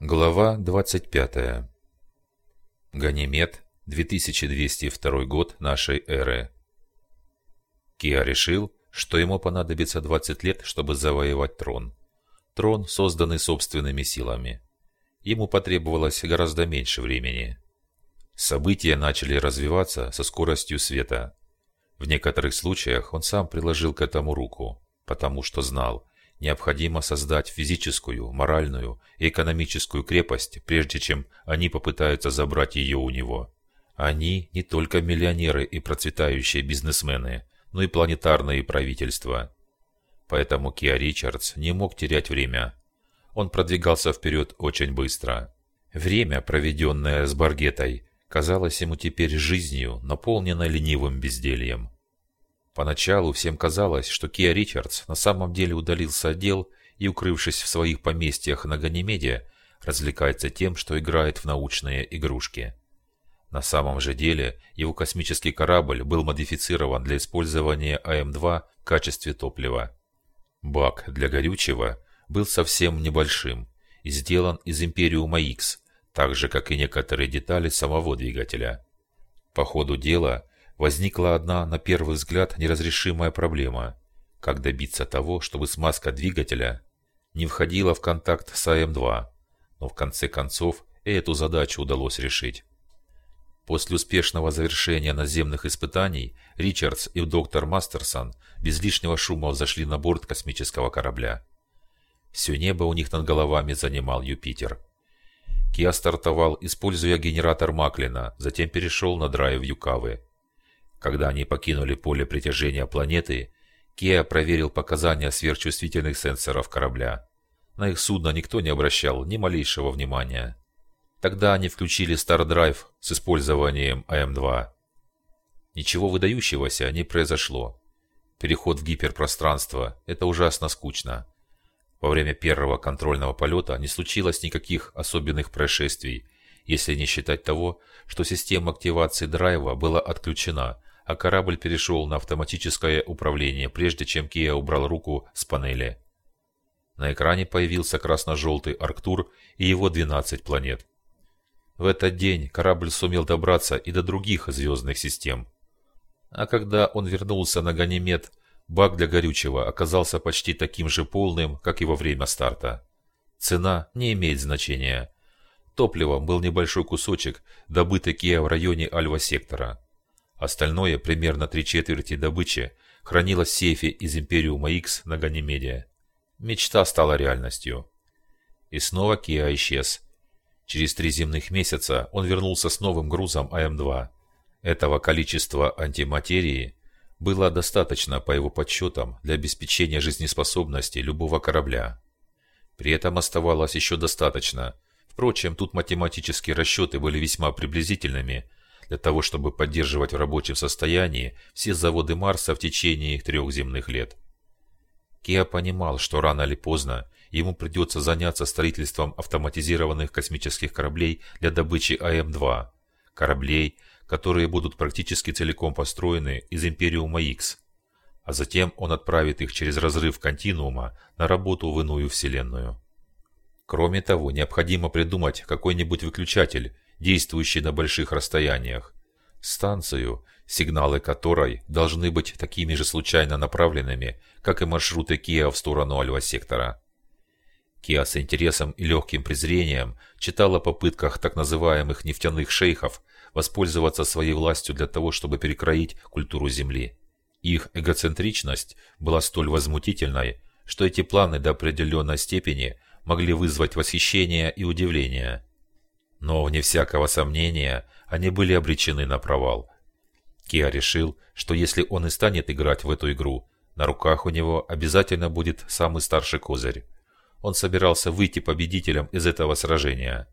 Глава 25. Ганимед, 2202 год нашей эры. Киа решил, что ему понадобится 20 лет, чтобы завоевать трон. Трон, созданный собственными силами. Ему потребовалось гораздо меньше времени. События начали развиваться со скоростью света. В некоторых случаях он сам приложил к этому руку, потому что знал, необходимо создать физическую, моральную и экономическую крепость, прежде чем они попытаются забрать ее у него. Они не только миллионеры и процветающие бизнесмены, но и планетарные правительства. Поэтому Киа Ричардс не мог терять время. Он продвигался вперед очень быстро. Время, проведенное с Баргетой, казалось ему теперь жизнью, наполненной ленивым бездельем. Поначалу всем казалось, что Киа Ричардс на самом деле удалился от дел и, укрывшись в своих поместьях на Ганимеде, развлекается тем, что играет в научные игрушки. На самом же деле его космический корабль был модифицирован для использования АМ-2 в качестве топлива. Бак для горючего был совсем небольшим и сделан из Империума X, так же, как и некоторые детали самого двигателя. По ходу дела возникла одна, на первый взгляд, неразрешимая проблема. Как добиться того, чтобы смазка двигателя не входила в контакт с АМ-2, но в конце концов и эту задачу удалось решить. После успешного завершения наземных испытаний Ричардс и доктор Мастерсон без лишнего шума взошли на борт космического корабля. Все небо у них над головами занимал Юпитер. Киа стартовал, используя генератор Маклина, затем перешел на драйв Юкавы. Когда они покинули поле притяжения планеты, Кеа проверил показания сверхчувствительных сенсоров корабля. На их судно никто не обращал ни малейшего внимания. Тогда они включили Stardrive с использованием АМ-2. Ничего выдающегося не произошло. Переход в гиперпространство – это ужасно скучно. Во время первого контрольного полета не случилось никаких особенных происшествий, если не считать того, что система активации драйва была отключена – а корабль перешел на автоматическое управление, прежде чем Кия убрал руку с панели. На экране появился красно-желтый Арктур и его 12 планет. В этот день корабль сумел добраться и до других звездных систем. А когда он вернулся на Ганимед, бак для горючего оказался почти таким же полным, как и во время старта. Цена не имеет значения. Топливом был небольшой кусочек, добытый Кия в районе Альва-сектора. Остальное, примерно три четверти добычи, хранилось в сейфе из Империума X на Ганимеде. Мечта стала реальностью. И снова Киа исчез. Через три земных месяца он вернулся с новым грузом АМ-2. Этого количества антиматерии было достаточно, по его подсчетам, для обеспечения жизнеспособности любого корабля. При этом оставалось еще достаточно. Впрочем, тут математические расчеты были весьма приблизительными – для того, чтобы поддерживать в рабочем состоянии все заводы Марса в течение трех земных лет. Киа понимал, что рано или поздно ему придется заняться строительством автоматизированных космических кораблей для добычи АМ-2, кораблей, которые будут практически целиком построены из Империума X, а затем он отправит их через разрыв континуума на работу в иную вселенную. Кроме того, необходимо придумать какой-нибудь выключатель, действующей на больших расстояниях. Станцию, сигналы которой должны быть такими же случайно направленными, как и маршруты Киа в сторону Альва-сектора. Киа с интересом и легким презрением читал о попытках так называемых нефтяных шейхов воспользоваться своей властью для того, чтобы перекроить культуру Земли. Их эгоцентричность была столь возмутительной, что эти планы до определенной степени могли вызвать восхищение и удивление. Но, вне всякого сомнения, они были обречены на провал. Киа решил, что если он и станет играть в эту игру, на руках у него обязательно будет самый старший козырь. Он собирался выйти победителем из этого сражения.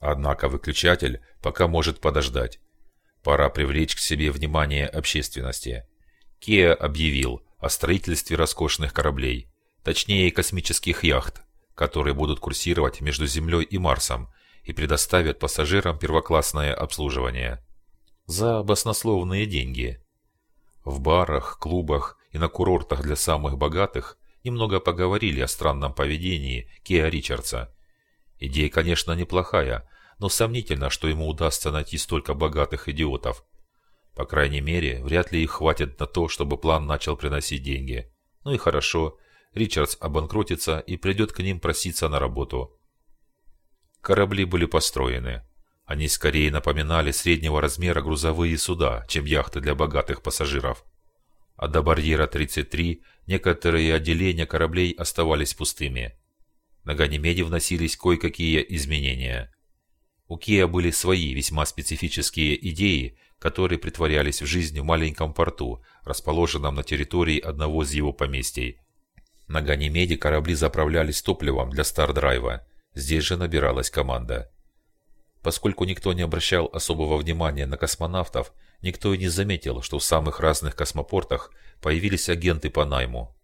Однако выключатель пока может подождать. Пора привлечь к себе внимание общественности. Киа объявил о строительстве роскошных кораблей, точнее космических яхт, которые будут курсировать между Землей и Марсом и предоставят пассажирам первоклассное обслуживание. За баснословные деньги. В барах, клубах и на курортах для самых богатых немного поговорили о странном поведении Киа Ричардса. Идея, конечно, неплохая, но сомнительно, что ему удастся найти столько богатых идиотов. По крайней мере, вряд ли их хватит на то, чтобы план начал приносить деньги. Ну и хорошо, Ричардс обанкротится и придет к ним проситься на работу. Корабли были построены. Они скорее напоминали среднего размера грузовые суда, чем яхты для богатых пассажиров. А до барьера 33 некоторые отделения кораблей оставались пустыми. На Ганимеде вносились кое-какие изменения. У Киа были свои весьма специфические идеи, которые притворялись в жизнь в маленьком порту, расположенном на территории одного из его поместий. На Ганимеде корабли заправлялись топливом для Стардрайва. Здесь же набиралась команда. Поскольку никто не обращал особого внимания на космонавтов, никто и не заметил, что в самых разных космопортах появились агенты по найму.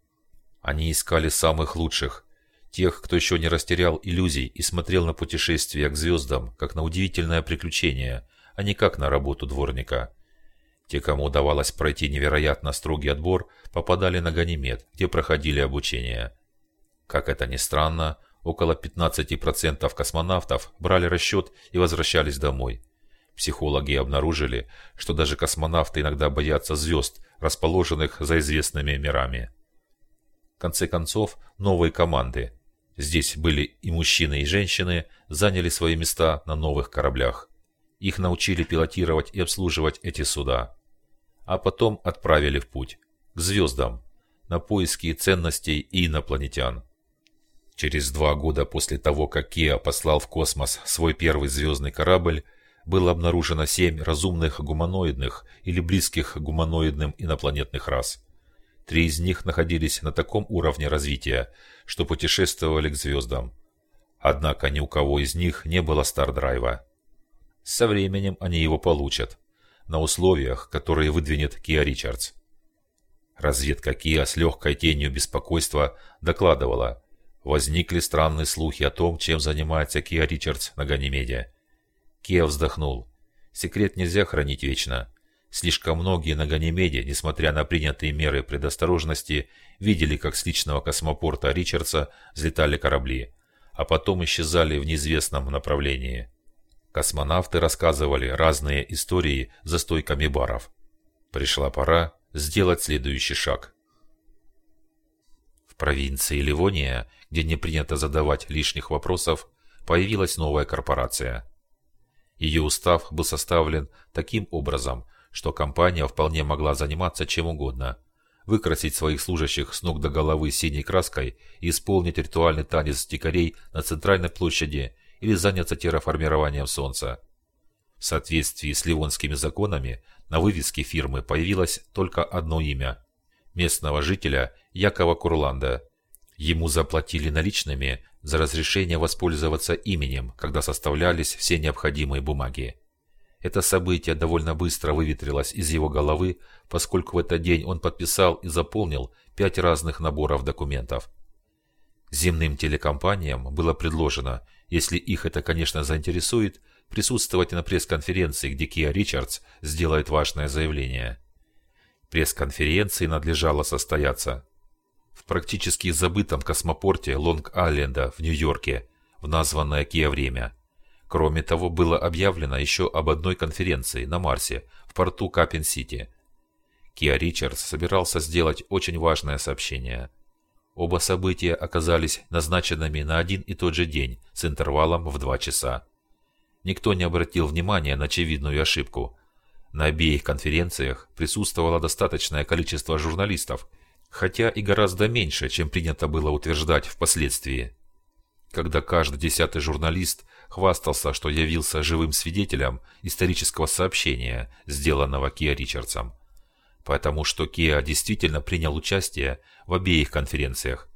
Они искали самых лучших, тех, кто еще не растерял иллюзий и смотрел на путешествия к звездам, как на удивительное приключение, а не как на работу дворника. Те, кому удавалось пройти невероятно строгий отбор, попадали на Ганимед, где проходили обучение. Как это ни странно, около 15% космонавтов брали расчет и возвращались домой. Психологи обнаружили, что даже космонавты иногда боятся звезд, расположенных за известными мирами. В конце концов, новые команды, здесь были и мужчины, и женщины, заняли свои места на новых кораблях. Их научили пилотировать и обслуживать эти суда а потом отправили в путь, к звездам, на поиски ценностей и инопланетян. Через два года после того, как Киа послал в космос свой первый звездный корабль, было обнаружено семь разумных гуманоидных или близких гуманоидным инопланетных рас. Три из них находились на таком уровне развития, что путешествовали к звездам. Однако ни у кого из них не было стардрайва. Со временем они его получат на условиях, которые выдвинет Киа Ричардс. Разведка Киа с легкой тенью беспокойства докладывала, возникли странные слухи о том, чем занимается Киа Ричардс на Ганимеде. Киа вздохнул. Секрет нельзя хранить вечно. Слишком многие на Ганимеде, несмотря на принятые меры предосторожности, видели, как с личного космопорта Ричардса взлетали корабли, а потом исчезали в неизвестном направлении. Космонавты рассказывали разные истории за стойками баров. Пришла пора сделать следующий шаг. В провинции Ливония, где не принято задавать лишних вопросов, появилась новая корпорация. Ее устав был составлен таким образом, что компания вполне могла заниматься чем угодно. Выкрасить своих служащих с ног до головы синей краской и исполнить ритуальный танец дикарей на центральной площади – или заняться терраформированием Солнца. В соответствии с ливонскими законами на вывеске фирмы появилось только одно имя – местного жителя Якова Курланда. Ему заплатили наличными за разрешение воспользоваться именем, когда составлялись все необходимые бумаги. Это событие довольно быстро выветрилось из его головы, поскольку в этот день он подписал и заполнил пять разных наборов документов. Земным телекомпаниям было предложено – если их это, конечно, заинтересует, присутствовать на пресс-конференции, где Киа Ричардс сделает важное заявление. Пресс-конференции надлежало состояться в практически забытом космопорте Лонг-Айленда в Нью-Йорке в названное Киа время. Кроме того, было объявлено еще об одной конференции на Марсе в порту Капен-Сити. Киа Ричардс собирался сделать очень важное сообщение – Оба события оказались назначенными на один и тот же день с интервалом в два часа. Никто не обратил внимания на очевидную ошибку. На обеих конференциях присутствовало достаточное количество журналистов, хотя и гораздо меньше, чем принято было утверждать впоследствии. Когда каждый десятый журналист хвастался, что явился живым свидетелем исторического сообщения, сделанного Киа Ричардсом, потому что Киа действительно принял участие в обеих конференциях.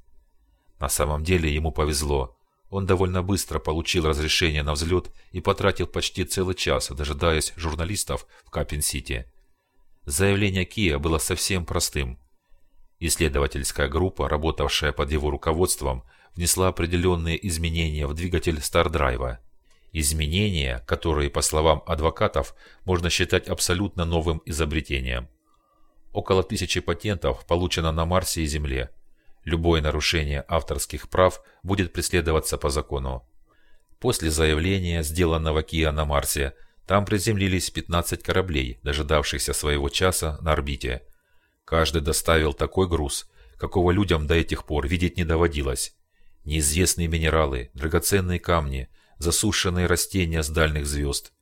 На самом деле ему повезло. Он довольно быстро получил разрешение на взлет и потратил почти целый час, дожидаясь журналистов в Капин-Сити. Заявление Киа было совсем простым. Исследовательская группа, работавшая под его руководством, внесла определенные изменения в двигатель Стардрайва. Изменения, которые, по словам адвокатов, можно считать абсолютно новым изобретением. Около тысячи патентов получено на Марсе и Земле. Любое нарушение авторских прав будет преследоваться по закону. После заявления, сделанного Киа на Марсе, там приземлились 15 кораблей, дожидавшихся своего часа на орбите. Каждый доставил такой груз, какого людям до этих пор видеть не доводилось. Неизвестные минералы, драгоценные камни, засушенные растения с дальних звезд.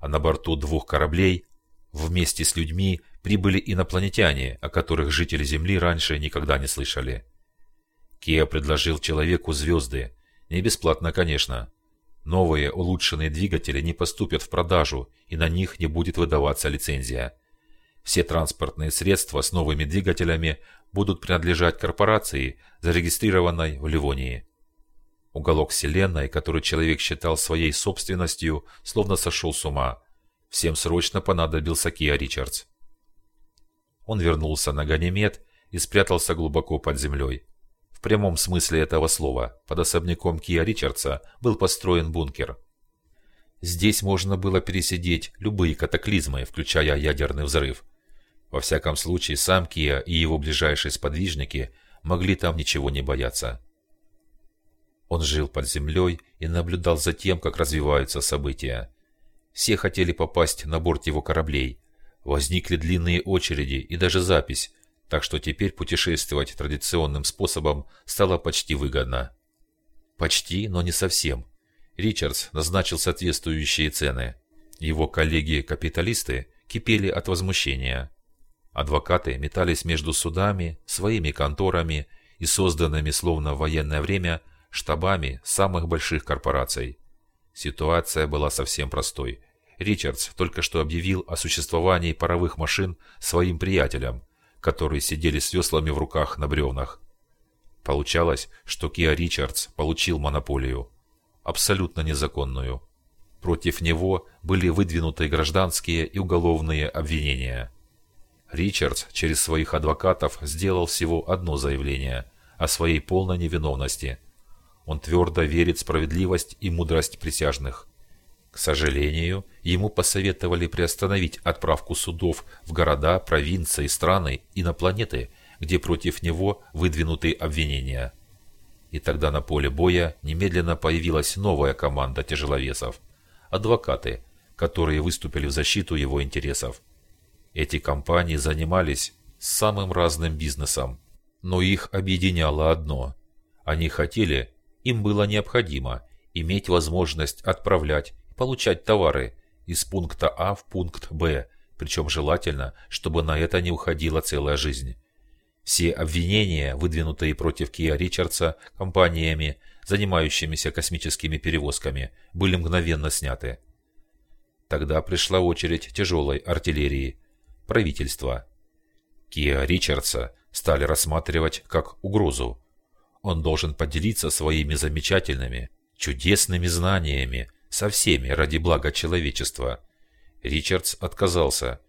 А на борту двух кораблей вместе с людьми прибыли инопланетяне, о которых жители Земли раньше никогда не слышали. Киа предложил человеку звезды. Не бесплатно, конечно. Новые улучшенные двигатели не поступят в продажу, и на них не будет выдаваться лицензия. Все транспортные средства с новыми двигателями будут принадлежать корпорации, зарегистрированной в Ливонии. Уголок Вселенной, который человек считал своей собственностью, словно сошел с ума. Всем срочно понадобился Киа Ричардс. Он вернулся на Ганимед и спрятался глубоко под землей. В прямом смысле этого слова, под особняком Киа Ричардса был построен бункер. Здесь можно было пересидеть любые катаклизмы, включая ядерный взрыв. Во всяком случае, сам Киа и его ближайшие сподвижники могли там ничего не бояться. Он жил под землей и наблюдал за тем, как развиваются события. Все хотели попасть на борт его кораблей. Возникли длинные очереди и даже запись, так что теперь путешествовать традиционным способом стало почти выгодно. Почти, но не совсем. Ричардс назначил соответствующие цены. Его коллеги-капиталисты кипели от возмущения. Адвокаты метались между судами, своими конторами и созданными словно в военное время – штабами самых больших корпораций. Ситуация была совсем простой. Ричардс только что объявил о существовании паровых машин своим приятелям, которые сидели с веслами в руках на бревнах. Получалось, что Киа Ричардс получил монополию. Абсолютно незаконную. Против него были выдвинуты гражданские и уголовные обвинения. Ричардс через своих адвокатов сделал всего одно заявление о своей полной невиновности – он твердо верит в справедливость и мудрость присяжных. К сожалению, ему посоветовали приостановить отправку судов в города, провинции, страны и на планеты, где против него выдвинуты обвинения. И тогда на поле боя немедленно появилась новая команда тяжеловесов – адвокаты, которые выступили в защиту его интересов. Эти компании занимались самым разным бизнесом, но их объединяло одно – они хотели, им было необходимо иметь возможность отправлять получать товары из пункта А в пункт Б, причем желательно, чтобы на это не уходила целая жизнь. Все обвинения, выдвинутые против Киа Ричардса компаниями, занимающимися космическими перевозками, были мгновенно сняты. Тогда пришла очередь тяжелой артиллерии, правительства. Киа Ричардса стали рассматривать как угрозу, он должен поделиться своими замечательными, чудесными знаниями со всеми ради блага человечества. Ричардс отказался.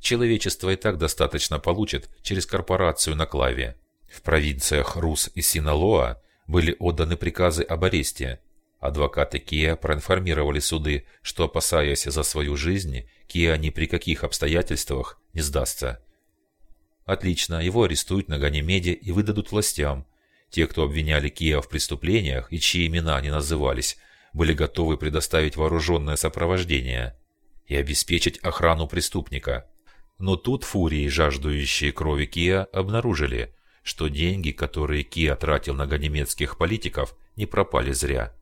Человечество и так достаточно получит через корпорацию на Клаве. В провинциях Рус и Синалоа были отданы приказы об аресте. Адвокаты Киа проинформировали суды, что, опасаясь за свою жизнь, Киа ни при каких обстоятельствах не сдастся. Отлично, его арестуют на Ганимеде и выдадут властям, те, кто обвиняли Киа в преступлениях и чьи имена не назывались, были готовы предоставить вооруженное сопровождение и обеспечить охрану преступника. Но тут фурии, жаждущие крови Киа, обнаружили, что деньги, которые Киа тратил на ганемецких политиков, не пропали зря.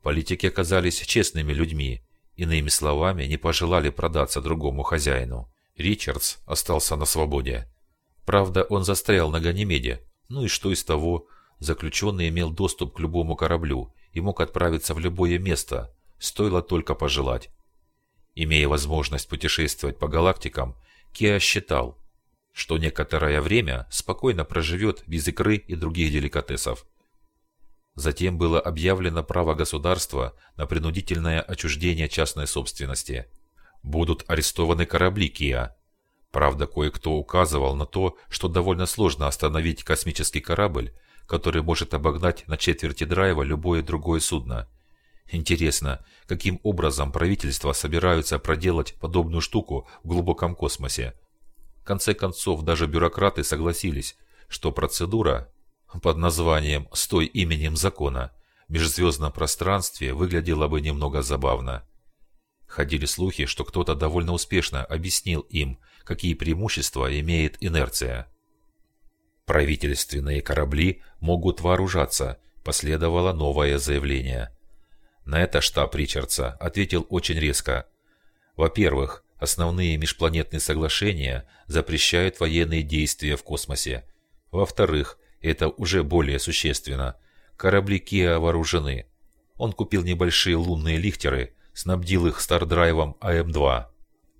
Политики оказались честными людьми, иными словами, не пожелали продаться другому хозяину. Ричардс остался на свободе. Правда, он застрял на Ганимеде, ну и что из того? Заключенный имел доступ к любому кораблю и мог отправиться в любое место, стоило только пожелать. Имея возможность путешествовать по галактикам, Киа считал, что некоторое время спокойно проживет без икры и других деликатесов. Затем было объявлено право государства на принудительное отчуждение частной собственности. Будут арестованы корабли Киа, Правда, кое-кто указывал на то, что довольно сложно остановить космический корабль, который может обогнать на четверти драйва любое другое судно. Интересно, каким образом правительства собираются проделать подобную штуку в глубоком космосе? В конце концов, даже бюрократы согласились, что процедура под названием «стой именем закона» в межзвездном пространстве выглядело бы немного забавно. Ходили слухи, что кто-то довольно успешно объяснил им, какие преимущества имеет инерция. Правительственные корабли могут вооружаться, последовало новое заявление. На это штаб Ричардса ответил очень резко. Во-первых, основные межпланетные соглашения запрещают военные действия в космосе. Во-вторых, это уже более существенно, корабли Киа вооружены. Он купил небольшие лунные лихтеры, снабдил их стардрайвом АМ-2,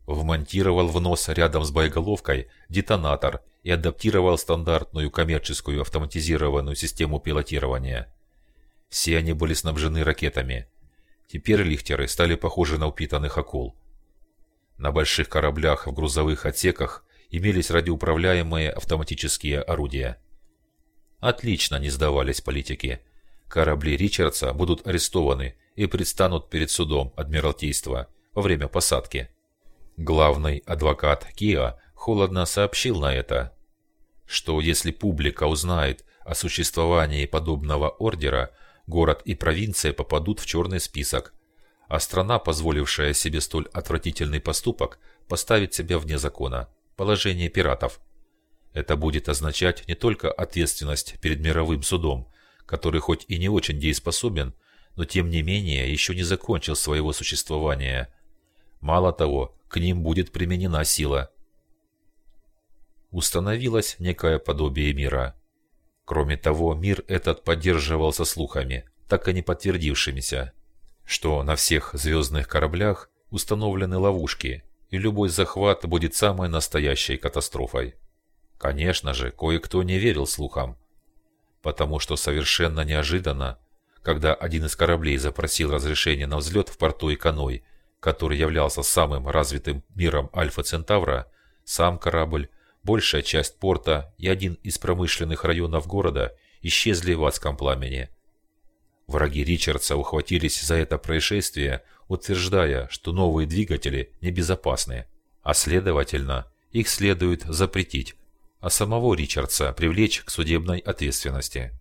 вмонтировал в нос рядом с боеголовкой детонатор и адаптировал стандартную коммерческую автоматизированную систему пилотирования. Все они были снабжены ракетами. Теперь лихтеры стали похожи на упитанных акул. На больших кораблях в грузовых отсеках имелись радиоуправляемые автоматические орудия. Отлично не сдавались политики. Корабли Ричардса будут арестованы и предстанут перед судом Адмиралтейства во время посадки. Главный адвокат Киа холодно сообщил на это, что если публика узнает о существовании подобного ордера, город и провинция попадут в черный список, а страна, позволившая себе столь отвратительный поступок, поставит себя вне закона, положение пиратов. Это будет означать не только ответственность перед мировым судом, который хоть и не очень дееспособен, но тем не менее еще не закончил своего существования. Мало того, к ним будет применена сила. Установилось некое подобие мира. Кроме того, мир этот поддерживался слухами, так и не подтвердившимися, что на всех звездных кораблях установлены ловушки, и любой захват будет самой настоящей катастрофой. Конечно же, кое-кто не верил слухам, потому что совершенно неожиданно, когда один из кораблей запросил разрешение на взлет в порту Иканой, который являлся самым развитым миром Альфа-Центавра, сам корабль, большая часть порта и один из промышленных районов города исчезли в адском пламени. Враги Ричардса ухватились за это происшествие, утверждая, что новые двигатели небезопасны, а следовательно, их следует запретить, а самого Ричардса привлечь к судебной ответственности.